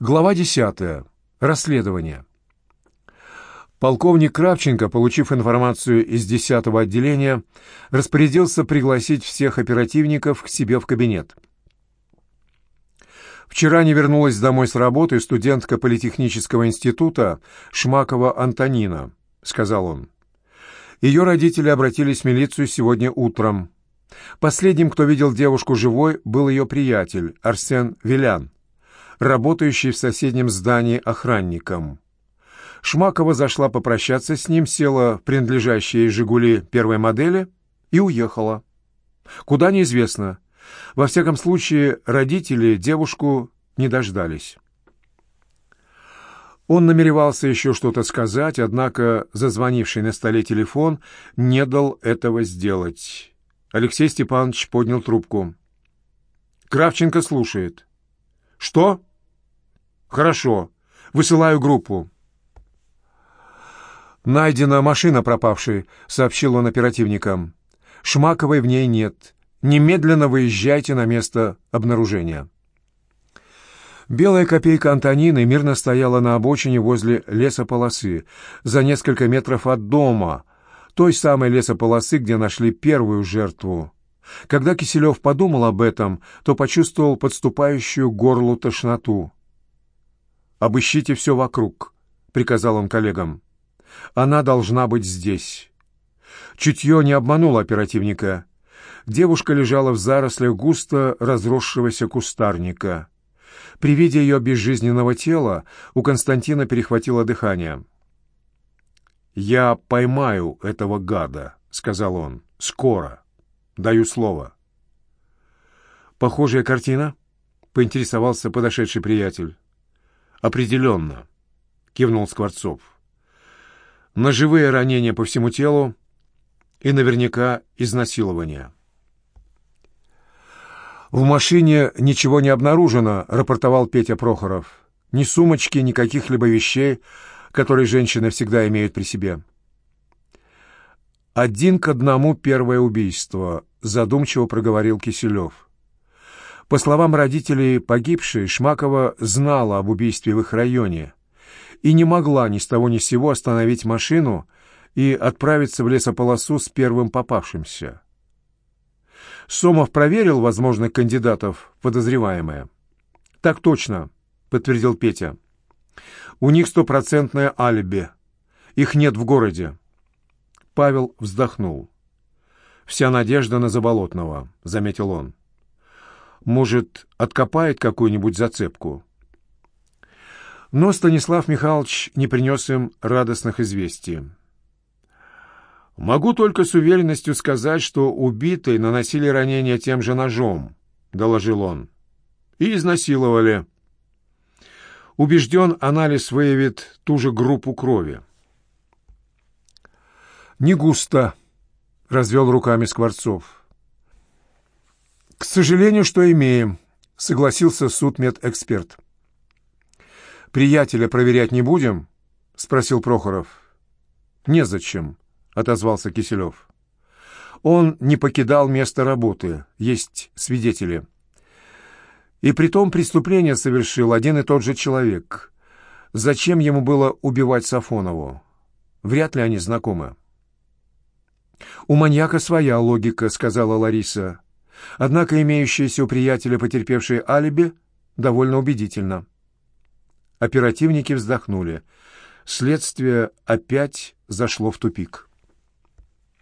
Глава 10. Расследование. Полковник Кравченко, получив информацию из 10-го отделения, распорядился пригласить всех оперативников к себе в кабинет. Вчера не вернулась домой с работы студентка Политехнического института Шмакова Антонина, сказал он. Ее родители обратились в милицию сегодня утром. Последним, кто видел девушку живой, был ее приятель Арсен Вилян работающий в соседнем здании охранником. Шмакова зашла попрощаться с ним, села в принадлежащие «Жигули» первой модели и уехала. Куда неизвестно. Во всяком случае, родители девушку не дождались. Он намеревался еще что-то сказать, однако зазвонивший на столе телефон не дал этого сделать. Алексей Степанович поднял трубку. Кравченко слушает. «Что?» «Хорошо. Высылаю группу». «Найдена машина пропавшей», — сообщил он оперативникам. «Шмаковой в ней нет. Немедленно выезжайте на место обнаружения». Белая копейка Антонины мирно стояла на обочине возле лесополосы, за несколько метров от дома, той самой лесополосы, где нашли первую жертву. Когда Киселев подумал об этом, то почувствовал подступающую горлу тошноту. «Обыщите все вокруг», — приказал он коллегам. «Она должна быть здесь». Чутье не обмануло оперативника. Девушка лежала в зарослях густо разросшегося кустарника. При виде ее безжизненного тела у Константина перехватило дыхание. «Я поймаю этого гада», — сказал он. «Скоро. Даю слово». «Похожая картина?» — поинтересовался подошедший приятель. «Определенно», — кивнул Скворцов. «Ножевые ранения по всему телу и наверняка изнасилование». «В машине ничего не обнаружено», — рапортовал Петя Прохоров. «Ни сумочки, ни каких-либо вещей, которые женщины всегда имеют при себе». «Один к одному первое убийство», — задумчиво проговорил Киселев. По словам родителей погибшей, Шмакова знала об убийстве в их районе и не могла ни с того ни с сего остановить машину и отправиться в лесополосу с первым попавшимся. Сомов проверил возможных кандидатов в подозреваемые. «Так точно», — подтвердил Петя. «У них стопроцентное алиби. Их нет в городе». Павел вздохнул. «Вся надежда на Заболотного», — заметил он. Может, откопает какую-нибудь зацепку? Но Станислав Михайлович не принес им радостных известий. «Могу только с уверенностью сказать, что убитые наносили ранения тем же ножом», — доложил он. «И изнасиловали. Убежден, анализ выявит ту же группу крови». «Не густо», — развел руками Скворцов. «К сожалению, что имеем», — согласился судмедэксперт. «Приятеля проверять не будем?» — спросил Прохоров. «Незачем», — отозвался Киселев. «Он не покидал место работы, есть свидетели. И при том преступление совершил один и тот же человек. Зачем ему было убивать Сафонову? Вряд ли они знакомы». «У маньяка своя логика», — сказала Лариса. Однако имеющееся у приятеля потерпевшее алиби довольно убедительно. Оперативники вздохнули. Следствие опять зашло в тупик.